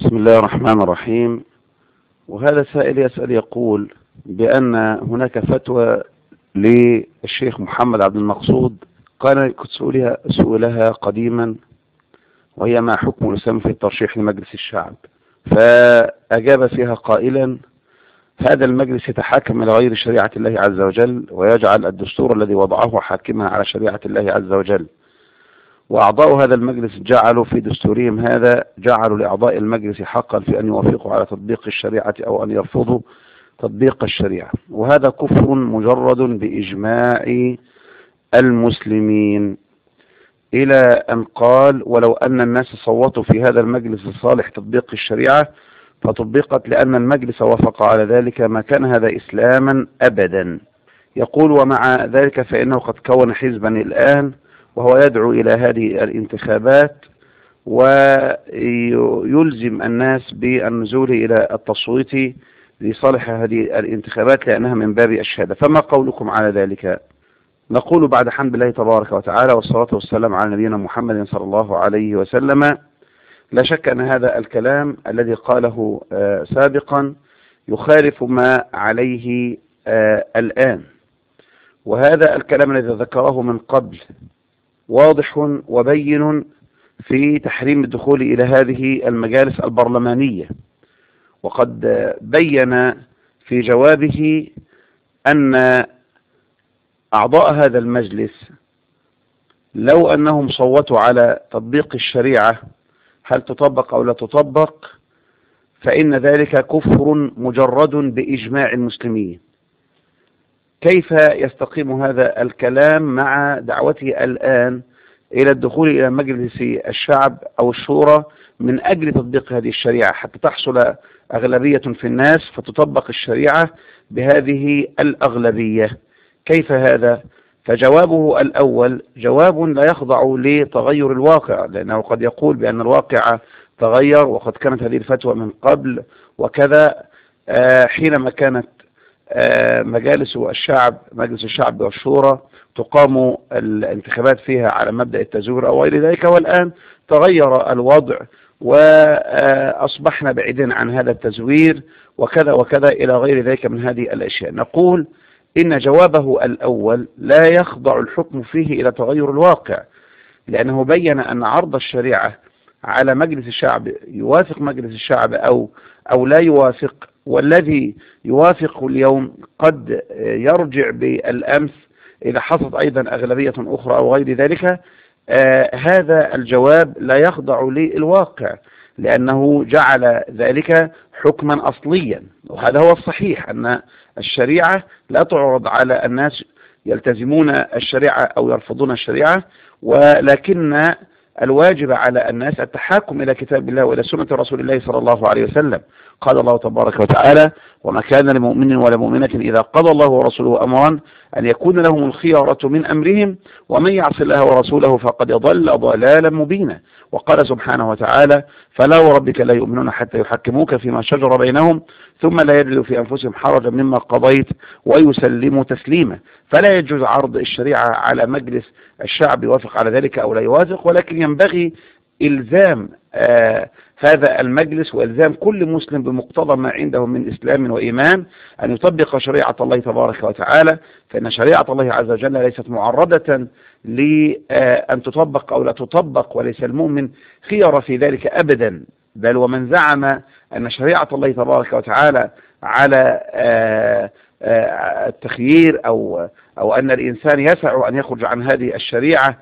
بسم الله الرحمن الرحيم. وهذا سائل يسأل يقول بأن هناك فتوى للشيخ محمد عبد المقصود قال كنت سؤلها, قديما وهي ما حكم الإسلام في الترشيح لمجلس الشعب. فأجاب فيها قائلا هذا المجلس يتحاكم إلى غير شريعة الله عز وجل ويجعل الدستور الذي وضعه حاكما على شريعة الله عز وجل. وأعضاء هذا المجلس جعلوا في دستورهم هذا جعلوا لأعضاء المجلس حقا في أن يوافقوا على تطبيق الشريعة أو أن يرفضوا تطبيق الشريعة. وهذا كفر مجرد بإجماع المسلمين. إلى أن قال ولو أن الناس صوتوا في هذا المجلس لصالح تطبيق الشريعة فطبقت لأن المجلس وافق على ذلك ما كان هذا إسلاما أبدا يقول ومع ذلك فإنه قد كون حزبا الآن وهو يدعو إلى هذه الانتخابات ويلزم الناس بالنزول إلى التصويت لصالح هذه الانتخابات لأنها من باب الشهادة. فما قولكم على ذلك؟ نقول بعد حمد الله تبارك وتعالى والصلاة والسلام على نبينا محمد صلى الله عليه وسلم. لا شك أن هذا الكلام الذي قاله سابقا يخالف ما عليه الآن. وهذا الكلام الذي ذكره من قبل واضح وبين في تحريم الدخول إلى هذه المجالس البرلمانية. وقد بين في جوابه أن أعضاء هذا المجلس لو أنهم صوتوا على تطبيق الشريعة هل تطبق أو لا تطبق فإن ذلك كفر مجرد بإجماع المسلمين. كيف يستقيم هذا الكلام مع دعوته الآن إلى الدخول إلى مجلس الشعب أو الشورى من أجل تطبيق هذه الشريعة حتى تحصل أغلبية في الناس فتطبق الشريعة بهذه الأغلبية كيف هذا؟ فجوابه الأول جواب لا يخضع لتغير الواقع لأنه قد يقول بأن الواقع تغير وقد كانت هذه الفتوى من قبل وكذا حينما كانت مجالس الشعب مجلس الشعب والشورى تقام الانتخابات فيها على مبدأ التزوير أو غير ذلك والآن تغير الوضع وأصبحنا بعيدين عن هذا التزوير وكذا وكذا إلى غير ذلك من هذه الأشياء. نقول إن جوابه الأول لا يخضع الحكم فيه إلى تغير الواقع لأنه بين أن عرض الشريعة على مجلس الشعب يوافق مجلس الشعب أو أو لا يوافق والذي يوافق اليوم قد يرجع بالأمس إذا حصلت أيضا أغلبية أخرى أو غير ذلك آه هذا الجواب لا يخضع للواقع لأنه جعل ذلك حكما أصليا وهذا هو الصحيح أن الشريعة لا تعرض على الناس يلتزمون الشريعة أو يرفضون الشريعة ولكن الواجب على الناس التحاكم إلى كتاب الله وإلى سنة رسول الله صلى الله عليه وسلم. قال الله تبارك وتعالى وما كان لمؤمن ولا مؤمنة إذا قضى الله ورسوله أمرا أن يكون لهم الخيارة من أمرهم ومن يعص الله ورسوله فقد ضل ضلالا مبينا وقال سبحانه وتعالى فلا وربك لا يؤمنون حتى يحكموك فيما شجر بينهم ثم لا يجدوا في أنفسهم حرجا مما قضيت ويسلموا تسليما فلا يجوز عرض الشريعة على مجلس الشعب يوافق على ذلك أو لا يوافق ولكن ينبغي إلزام آه هذا المجلس وإلزام كل مسلم بمقتضى ما عنده من إسلام وإيمان أن يطبق شريعة الله تبارك وتعالى فإن شريعة الله عز وجل ليست معرضة لأن تطبق أو لا تطبق وليس المؤمن خير في ذلك أبدا. بل ومن زعم أن شريعة الله تبارك وتعالى على التخيير أو أو أن الإنسان يسع أن يخرج عن هذه الشريعة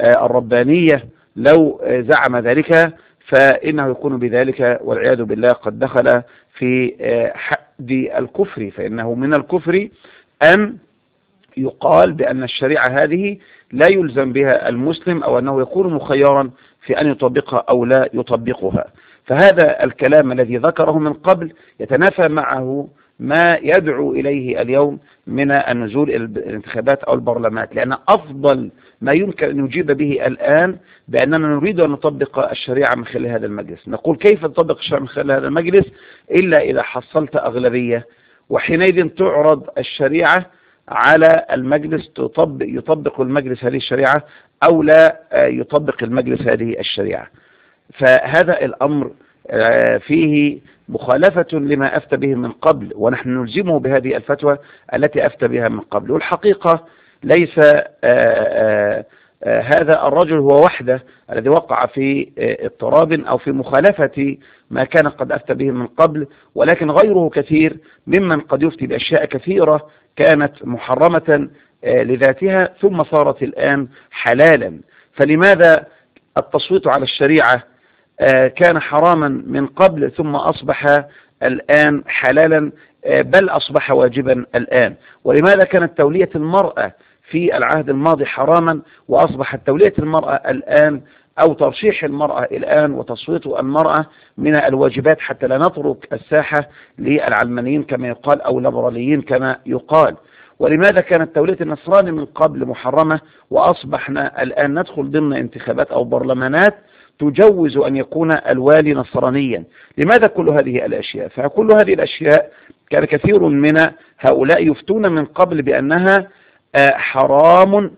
الربانية لو زعم ذلك فإنه يكون بذلك والعياذ بالله قد دخل في حد الكفر فإنه من الكفر أن يقال بأن الشريعة هذه لا يلزم بها المسلم أو أنه يكون مخيرا في أن يطبقها أو لا يطبقها. فهذا الكلام الذي ذكره من قبل يتنافى معه ما يدعو إليه اليوم من النزول الانتخابات أو البرلمانات لأن أفضل ما يمكن أن نجيب به الآن بأننا نريد أن نطبق الشريعة من خلال هذا المجلس. نقول كيف نطبق الشريعة من خلال هذا المجلس؟ إلا إذا حصلت أغلبية وحينئذ تعرض الشريعة على المجلس تطبق يطبق المجلس هذه الشريعة أو لا يطبق المجلس هذه الشريعة. فهذا الأمر فيه مخالفة لما أفتى به من قبل ونحن نلزمه بهذه الفتوى التي أفتى بها من قبل. والحقيقة ليس هذا الرجل هو وحده الذي وقع في اضطراب أو في مخالفة ما كان قد أفتى به من قبل ولكن غيره كثير ممن قد يفتي بأشياء كثيرة كانت محرمة لذاتها ثم صارت الآن حلالا. فلماذا التصويت على الشريعة كان حراما من قبل ثم أصبح الآن حلالا بل أصبح واجبا الآن. ولماذا كانت تولية المرأة في العهد الماضي حراما وأصبحت تولية المرأة الآن أو ترشيح المرأة الآن وتصويت المرأة من الواجبات حتى لا نترك الساحة للعلمانيين كما يقال أو الليبراليين كما يقال؟ ولماذا كانت تولية النصراني من قبل محرمة وأصبحنا الآن ندخل ضمن انتخابات أو برلمانات تجوز أن يكون الوالي نصرانيا. لماذا كل هذه الأشياء؟ فكل هذه الأشياء كان كثير من هؤلاء يفتون من قبل بأنها حرام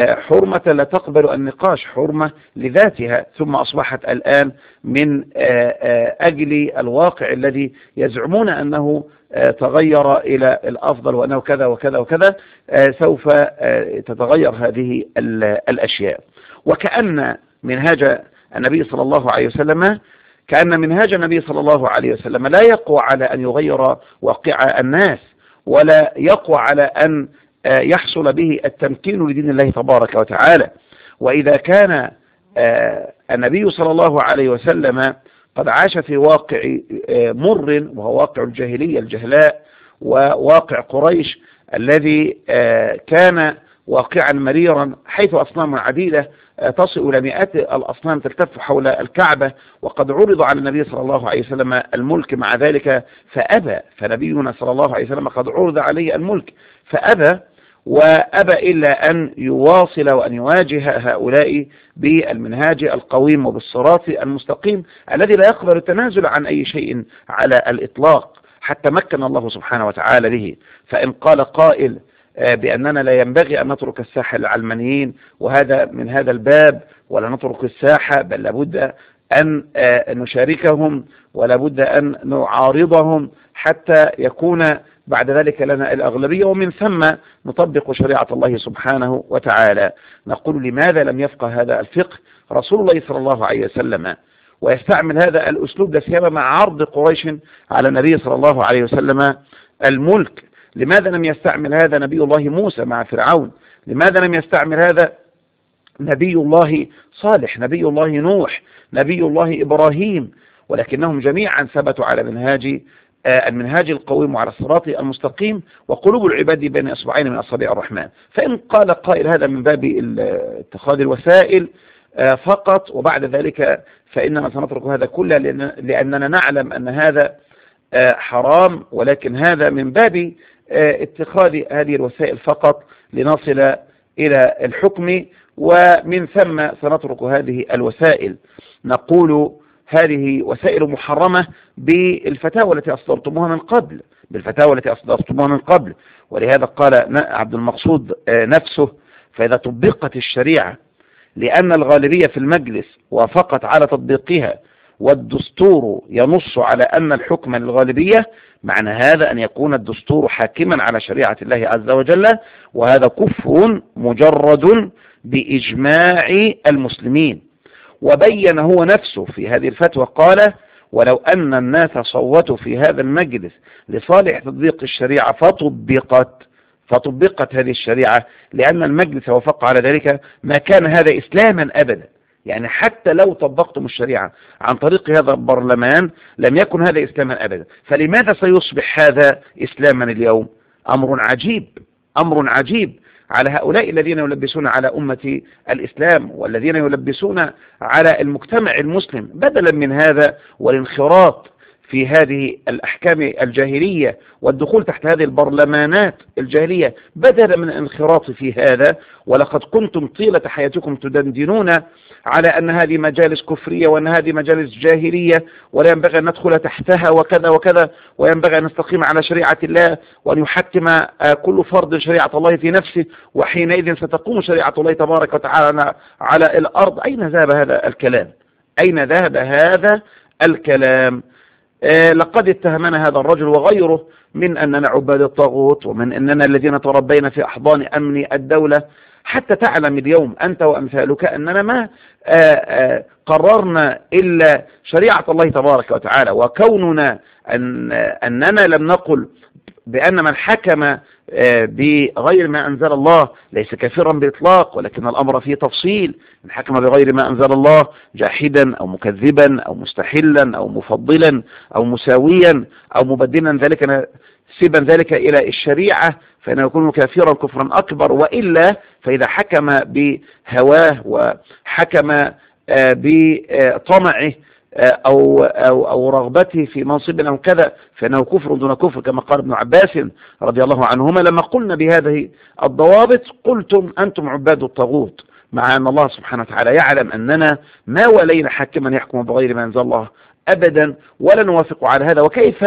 حرمة لا تقبل النقاش حرمة لذاتها. ثم أصبحت الآن من أجل الواقع الذي يزعمون أنه تغير إلى الأفضل وأنه كذا وكذا وكذا سوف تتغير هذه الأشياء. وكأن منهاج النبي صلى الله عليه وسلم كأن منهاج النبي صلى الله عليه وسلم لا يقوى على أن يغير واقع الناس ولا يقوى على أن يحصل به التمكين لدين الله تبارك وتعالى. وإذا كان النبي صلى الله عليه وسلم قد عاش في واقع مر وهو واقع الجاهلية الجهلاء وواقع قريش الذي كان واقعا مريرا حيث أصنام عديدة تصل إلى مئات الأصنام تلتف حول الكعبة وقد عرض على النبي صلى الله عليه وسلم الملك مع ذلك فأبى فنبينا صلى الله عليه وسلم قد عرض عليه الملك فأبى وأبى إلا أن يواصل وأن يواجه هؤلاء بالمنهاج القويم وبالصراط المستقيم الذي لا يقبل التنازل عن أي شيء على الإطلاق حتى مكن الله سبحانه وتعالى به. فإن قال قائل بأننا لا ينبغي أن نترك الساحة للعلمانيين وهذا من هذا الباب ولا نترك الساحة بل لابد أن نشاركهم ولا بد أن نعارضهم حتى يكون بعد ذلك لنا الأغلبية ومن ثم نطبق شريعة الله سبحانه وتعالى. نقول لماذا لم يفقه هذا الفقه؟ رسول الله صلى الله عليه وسلم ويستعمل هذا الأسلوب سيما مع عرض قريش على النبي صلى الله عليه وسلم الملك لماذا لم يستعمل هذا نبي الله موسى مع فرعون؟ لماذا لم يستعمل هذا نبي الله صالح نبي الله نوح نبي الله إبراهيم؟ ولكنهم جميعا ثبتوا على منهاج المنهاج القويم على الصراط المستقيم وقلوب العباد بين أصبعين من أصابع الرحمن. فإن قال قائل هذا من باب اتخاذ الوسائل فقط وبعد ذلك فإننا سنترك هذا كله لأننا نعلم أن هذا حرام ولكن هذا من باب اتخاذ هذه الوسائل فقط لنصل إلى الحكم ومن ثم سنترك هذه الوسائل. نقول هذه وسائل محرمة بالفتاوى التي أصدرتموها من قبل بالفتاوى التي أصدرتموها من قبل. ولهذا قال عبد المقصود نفسه فإذا طبقت الشريعة لأن الغالبية في المجلس وافقت على تطبيقها والدستور ينص على أن الحكم للغالبية معنى هذا أن يكون الدستور حاكما على شريعة الله عز وجل وهذا كفر مجرد بإجماع المسلمين. وبين هو نفسه في هذه الفتوى قال ولو أن الناس صوتوا في هذا المجلس لصالح تطبيق الشريعة فطبقت فطبقت هذه الشريعة لأن المجلس وفق على ذلك ما كان هذا إسلاما أبدا. يعني حتى لو طبقتم الشريعة عن طريق هذا البرلمان لم يكن هذا إسلاما أبدا. فلماذا سيصبح هذا إسلاما اليوم؟ أمر عجيب أمر عجيب على هؤلاء الذين يلبسون على أمة الإسلام والذين يلبسون على المجتمع المسلم. بدلا من هذا والانخراط في هذه الأحكام الجاهلية والدخول تحت هذه البرلمانات الجاهلية بدلا من الانخراط في هذا ولقد كنتم طيلة حياتكم تدندنون على أن هذه مجالس كفرية وأن هذه مجالس جاهلية ولا ينبغي أن ندخل تحتها وكذا وكذا وينبغي أن نستقيم على شريعة الله وأن يحكم كل فرد شريعة الله في نفسه وحينئذ ستقوم شريعة الله تبارك وتعالى على الأرض. أين ذهب هذا الكلام؟ أين ذهب هذا الكلام؟ آه، لقد اتهمنا هذا الرجل وغيره من أننا عباد الطاغوت ومن أننا الذين تربينا في أحضان أمن الدولة. حتى تعلم اليوم أنت وأمثالك أننا ما آه، آه، قررنا إلا شريعة الله تبارك وتعالى. وكوننا أن أننا لم نقل بأن من حكم آه، بغير ما أنزل الله ليس كافرا بإطلاق ولكن الأمر فيه تفصيل. من حكم بغير ما أنزل الله جاحدا أو مكذبا أو مستحلا أو مفضلا أو مساويا أو مبدلا ذلك سبا ذلك إلى الشريعة فإنه يكون كافرا كفرا أكبر. وإلا فإذا حكم بهواه وحكم آه، بطمعه أو, أو, أو رغبته في منصب أو كذا فإنه كفر دون كفر كما قال ابن عباس رضي الله عنهما لما قلنا بهذه الضوابط قلتم أنتم عباد الطاغوت مع أن الله سبحانه وتعالى يعلم أننا ما ولينا حاكما يحكم بغير ما أنزل الله أبدا ولا نوافق على هذا وكيف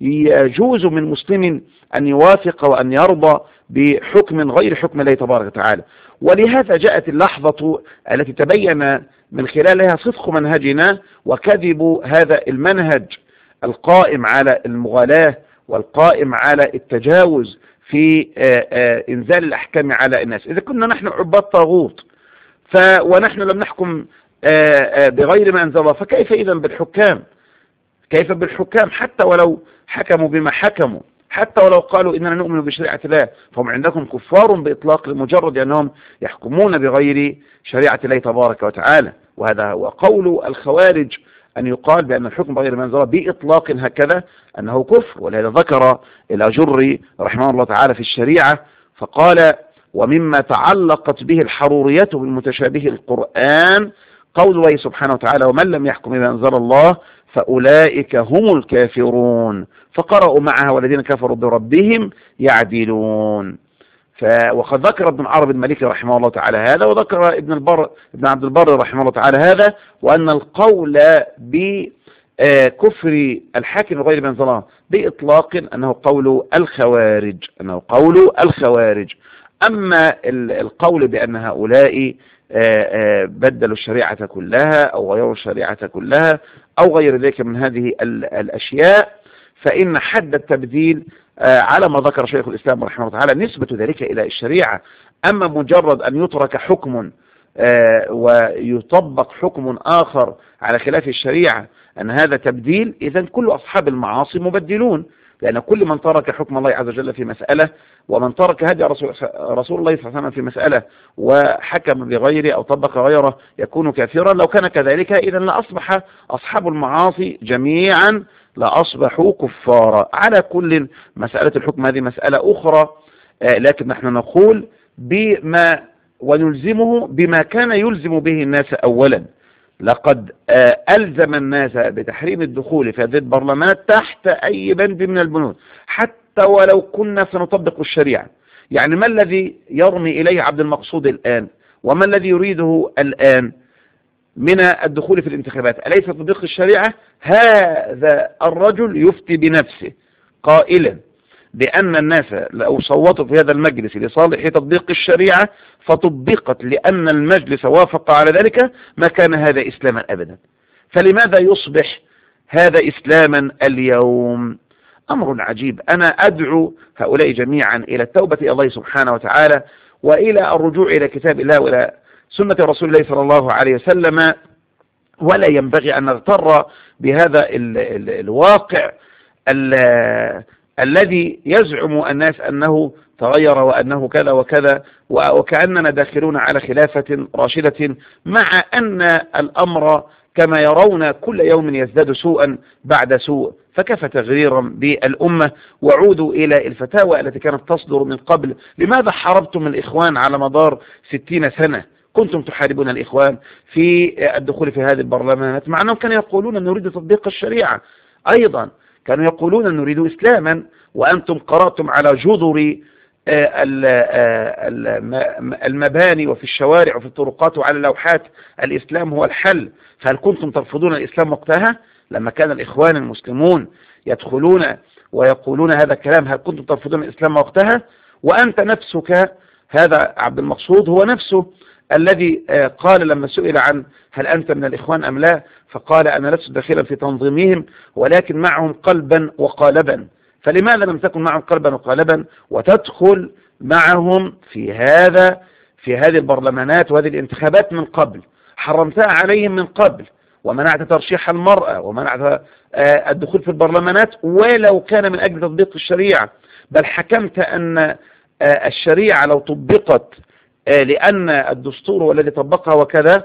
يجوز من مسلم أن يوافق وأن يرضى بحكم غير حكم الله تبارك وتعالى. ولهذا جاءت اللحظة التي تبين من خلالها صدق منهجنا وكذب هذا المنهج القائم على المغالاة والقائم على التجاوز في آه، آه، إنزال الأحكام على الناس. إذا كنا نحن عباد طاغوت ونحن لم نحكم آه، بغير ما أنزل الله فكيف إذا بالحكام؟ كيف بالحكام؟ حتى ولو حكموا بما حكموا. حتى ولو قالوا إننا نؤمن بشريعة الله فهم عندكم كفار بإطلاق لمجرد أنهم يحكمون بغير شريعة الله تبارك وتعالى. وهذا هو قول الخوارج أن يقال بأن الحكم بغير منزلة بإطلاق هكذا أنه كفر. ولهذا ذكر الأجري رحمه الله تعالى في الشريعة فقال ومما تعلقت به الحرورية بالمتشابه القرآن قول الله سبحانه وتعالى ومن لم يحكم بما أنزل الله فأولئك هم الكافرون. فقرأوا معها والذين كفروا بربهم يعدلون. ف وقد ذكر ابن عرب المالكي رحمه الله تعالى هذا وذكر ابن البر ابن عبد البر رحمه الله تعالى هذا وأن القول بكفر الحاكم غير من ظلام بإطلاق أنه قول الخوارج أنه قول الخوارج. أما القول بأن هؤلاء آه، آه، بدلوا الشريعة كلها أو غيروا الشريعة كلها أو غير ذلك من هذه الأشياء فإن حد التبديل آه، على ما ذكر شيخ الإسلام رحمه الله تعالى نسبة ذلك إلى الشريعة. أما مجرد أن يترك حكم ويطبق حكم آخر على خلاف الشريعة أن هذا تبديل إذا كل أصحاب المعاصي مبدلون. لأن كل من ترك حكم الله عز وجل في مسألة ومن ترك هدي رسول, رسول الله صلى الله عليه وسلم في مسألة وحكم بغيره أو طبق غيره يكون كافرا. لو كان كذلك إذا لأصبح أصحاب المعاصي جميعا لأصبحوا كفارا على كل مسألة الحكم هذه مسألة أخرى. آه، لكن نحن نقول بما ونلزمه بما كان يلزم به الناس أولا. لقد آه، ألزم الناس بتحريم الدخول في هذه البرلمانات تحت أي بند من البنود. حتى ولو كنا سنطبق الشريعة. يعني ما الذي يرمي إليه عبد المقصود الآن؟ وما الذي يريده الآن من الدخول في الانتخابات؟ أليس تطبيق الشريعة؟ هذا الرجل يفتي بنفسه قائلا. بأن الناس لو صوتوا في هذا المجلس لصالح تطبيق الشريعة فطبقت لأن المجلس وافق على ذلك ما كان هذا إسلاما أبدا. فلماذا يصبح هذا إسلاما اليوم؟ أمر عجيب. أنا أدعو هؤلاء جميعا إلى التوبة إلى الله سبحانه وتعالى وإلى الرجوع إلى كتاب الله وإلى سنة رسول الله صلى الله عليه وسلم. ولا ينبغي أن نغتر بهذا ال ال الواقع الذي يزعم الناس أنه تغير وأنه كذا وكذا وكأننا داخلون على خلافة راشدة مع أن الأمر كما يرون كل يوم يزداد سوءا بعد سوء فكيف تغييرا بالأمة وعودوا إلى الفتاوى التي كانت تصدر من قبل. لماذا حاربتم الإخوان على مدار ستين سنة؟ كنتم تحاربون الإخوان في الدخول في هذه البرلمانات مع أنهم كانوا يقولون نريد تطبيق الشريعة. أيضا كانوا يقولون نريد إسلاما وأنتم قرأتم على جذر آه، آه، المباني وفي الشوارع وفي الطرقات وعلى لوحات. الإسلام هو الحل. فهل كنتم ترفضون الإسلام وقتها؟ لما كان الإخوان المسلمون يدخلون ويقولون هذا الكلام هل كنتم ترفضون الإسلام وقتها؟ وأنت نفسك هذا عبد المقصود هو نفسه الذي قال لما سئل عن هل أنت من الإخوان أم لا فقال أنا لست داخلا في تنظيمهم ولكن معهم قلبا وقالبا. فلماذا لم تكن معهم قلبا وقالبا؟ وتدخل معهم في هذا في هذه البرلمانات وهذه الانتخابات من قبل. حرمتها عليهم من قبل. ومنعت ترشيح المرأة ومنعت الدخول في البرلمانات ولو كان من أجل تطبيق الشريعة. بل حكمت أن الشريعة لو طبقت لأن الدستور هو الذي طبقها وكذا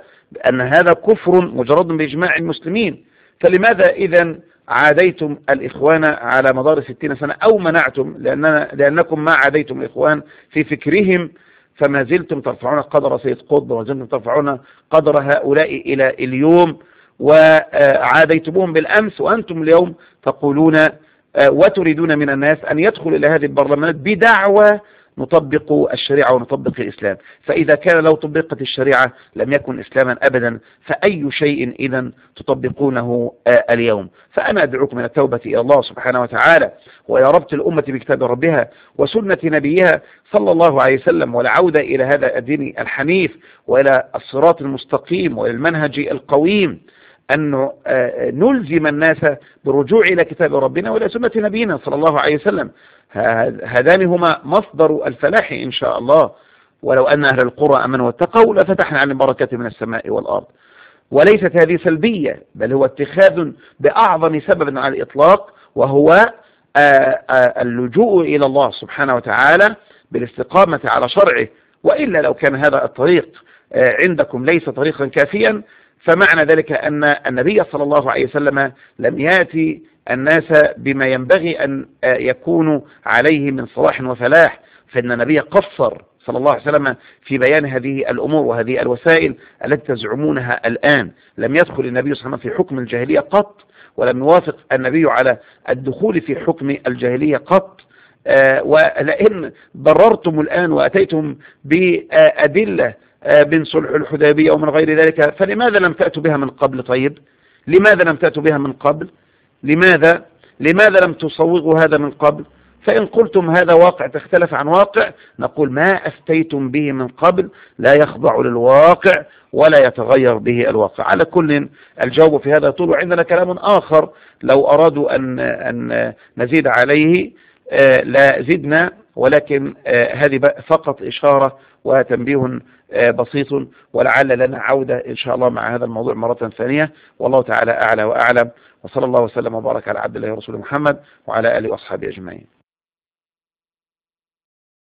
أن هذا كفر مجرد بإجماع المسلمين. فلماذا إذا عاديتم الإخوان على مدار ستين سنة أو منعتم؟ لأننا لأنكم ما عاديتم الإخوان في فكرهم فما زلتم ترفعون قدر سيد قطب وزلتم ترفعون قدر هؤلاء إلى اليوم وعاديتموهم بالأمس وأنتم اليوم تقولون وتريدون من الناس أن يدخل إلى هذه البرلمانات بدعوة نطبق الشريعة ونطبق الإسلام. فإذا كان لو طبقت الشريعة لم يكن إسلاما أبدا فأي شيء إذا تطبقونه اليوم. فأنا أدعوكم من التوبة إلى الله سبحانه وتعالى. وإلى ربط الأمة بكتاب ربها وسنة نبيها صلى الله عليه وسلم والعودة إلى هذا الدين الحنيف وإلى الصراط المستقيم وإلى المنهج القويم. أن نلزم الناس بالرجوع إلى كتاب ربنا وإلى سنة نبينا صلى الله عليه وسلم. هذان هما مصدر الفلاح إن شاء الله. ولو أن أهل القرى أمنوا واتقوا لفتحنا عن البركة من السماء والأرض. وليست هذه سلبية بل هو اتخاذ بأعظم سبب على الإطلاق وهو اللجوء إلى الله سبحانه وتعالى بالاستقامة على شرعه. وإلا لو كان هذا الطريق عندكم ليس طريقا كافيا فمعنى ذلك أن النبي صلى الله عليه وسلم لم يأتي الناس بما ينبغي أن يكونوا عليه من صلاح وفلاح فإن النبي قصر صلى الله عليه وسلم في بيان هذه الأمور وهذه الوسائل التي تزعمونها الآن. لم يدخل النبي صلى الله عليه وسلم في حكم الجاهلية قط ولم يوافق النبي على الدخول في حكم الجاهلية قط. ولئن ضررتم الآن وأتيتم بأدلة من صلح الحديبية ومن غير ذلك فلماذا لم تأتوا بها من قبل؟ طيب لماذا لم تأتوا بها من قبل؟ لماذا؟ لماذا لم تصوغوا هذا من قبل؟ فإن قلتم هذا واقع تختلف عن واقع نقول ما أفتيتم به من قبل لا يخضع للواقع ولا يتغير به الواقع. على كل الجواب في هذا طول وعندنا كلام آخر لو أرادوا أن, أن نزيد عليه. لا زدنا ولكن هذه فقط إشارة وتنبيه بسيط ولعل لنا عودة إن شاء الله مع هذا الموضوع مرة ثانية. والله تعالى أعلى وأعلم وصلى الله وسلم وبارك على عبد الله ورسوله محمد وعلى آله وأصحابه أجمعين.